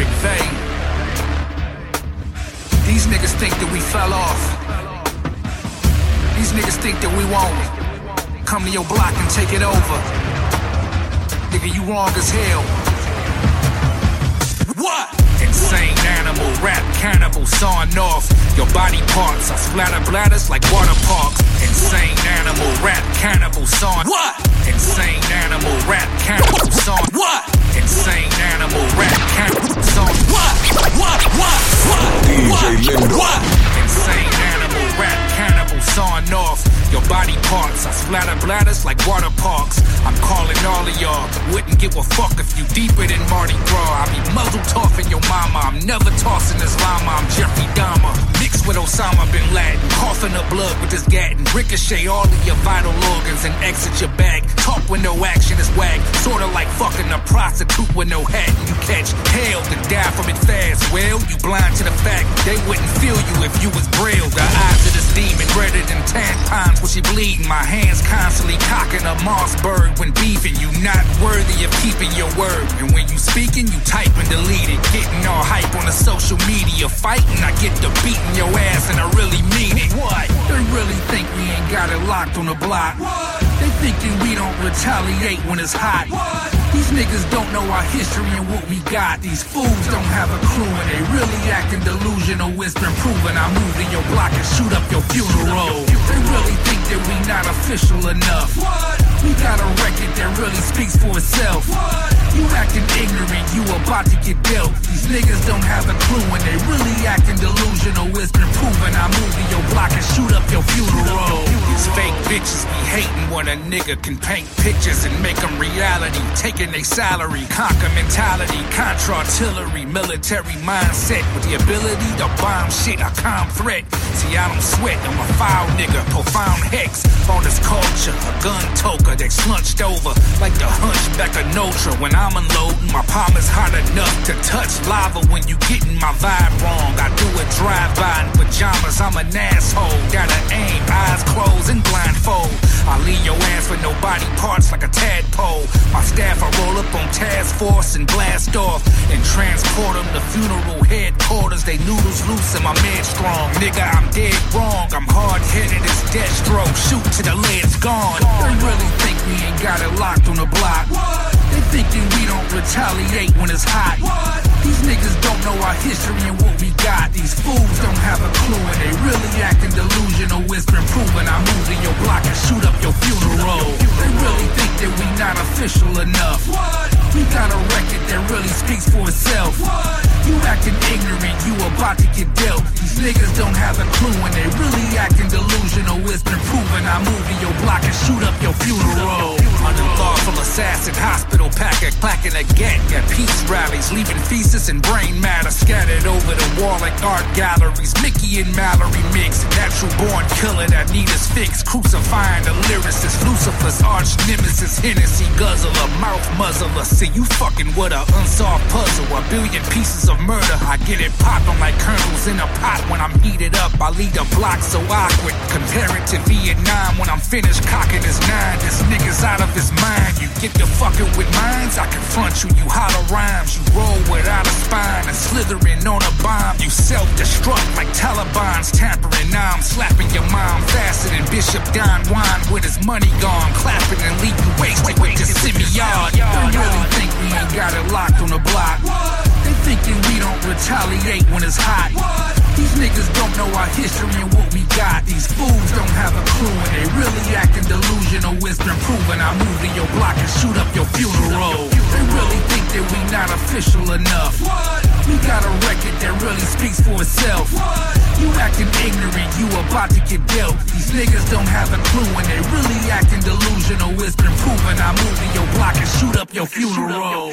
McVeigh. These niggas think that we fell off. These niggas think that we won't come to your block and take it over. Nigga, you wrong as hell. What? Insane animal, rap cannibal, sawing off your body parts. I splatter bladders like water parks. Insane animal, rap cannibal, sawing what? Splatter bladders like water parks. I'm calling all of y'all. Wouldn't give a fuck if you deeper than Mardi Gras. I be muzzle tossing your mama. I'm never tossing this llama. I'm Jeffrey Dahmer. Mixed with Osama bin Laden. Coughing up blood with this gatting. Ricochet all of your vital organs and exit your bag. Talk when no action is wag. Sorta like fucking a prostitute with no hat. You catch hell to die from it fast. Well, you blind to the fact they wouldn't feel you if you was braille. The eyes of this demon redder than tampons when she bleeding. My hands constantly cocking a Mossberg when beefing. You not worthy of keeping your word. And when you speaking, you type and delete it. Getting all hype on the social media. Fighting, I get to beating your ass and I really mean it. What? They really think we ain't got it locked on the block. What? They thinking we don't retaliate when it's hot. What? These niggas don't know our history and what we got. These fools don't have a clue and they really acting delusional. It's been proven. I move to your block and shoot up your funeral. They really that we not official enough. What? We got a record that really speaks for itself. You acting ignorant, you about to get dealt. These niggas don't have a clue and they really acting delusional. It's been proven. I move to your block and shoot up your funeral. These fake bitches be hating when a nigga can paint pictures and make them reality. Taking their salary, conquer mentality, contra artillery, military mindset with the ability to bomb shit, a calm threat. See, I don't sweat, I'm a foul nigga, on this culture. A gun toker that slunched over like the hunchback of Notre. When I'm unloading, my palm is hot enough to touch lava when you getting my vibe wrong. I do a drive-by in pajamas, I'm an asshole. Gotta aim, eyes closed and blindfold. I leave your ass with no body parts like a tadpole. My staff, I roll up on task force and blast off transport them to funeral headquarters. They noodles loose and my man strong. Nigga, I'm dead wrong. I'm hard headed as Destro. Shoot to the legs gone. They really think we ain't got it locked on the block. They thinking we don't retaliate when it's hot. These niggas don't know our history and what we got. These fools don't have a clue and they really acting delusional. It's been proven. I move to your block and shoot up your funeral. They really think that we not official enough. We got a record that really speaks for itself. You acting ignorant, you about to get dealt. These niggas don't have a clue and they really acting delusional. It's been proven. I move to your block and shoot up your funeral. Under assassin, hospital packer, clacking again. get. Peace rallies, leaving feces and brain matter scattered over the wall like art galleries. Mickey and Mallory mix, natural born killer that need us fixed. Crucifying the lyricist, Lucifer's arch nemesis, Hennessy guzzler, mouth muzzler. See you fucking with a unsolved puzzle, a billion pieces of murder. I get it popping like kernels in a pot when I'm heated up. I lead a block so awkward. Compare it to Vietnam when I'm finished cocking his nine. This nigga's out of his mind. You get to fucking with mines, I confront you. You holler rhymes, you roll without a spine and slithering on a bomb. You self-destruct like Taliban's tampering. Now I'm slapping your mom faster than Bishop Don Juan with his money gone, clapping and leaving wasted with the Simeon. They really think we ain't got it locked on the block. They thinking we don't retaliate when it's hot. Know our history and what we got. These fools don't have a clue and they really acting delusional. Been proven. I move to your block and shoot up your funeral. They really think that we not official enough. We got a record that really speaks for itself. You acting ignorant, you about to get dealt. These niggas don't have a clue and they really acting delusional. It's been proven. I move to your block and shoot up your funeral.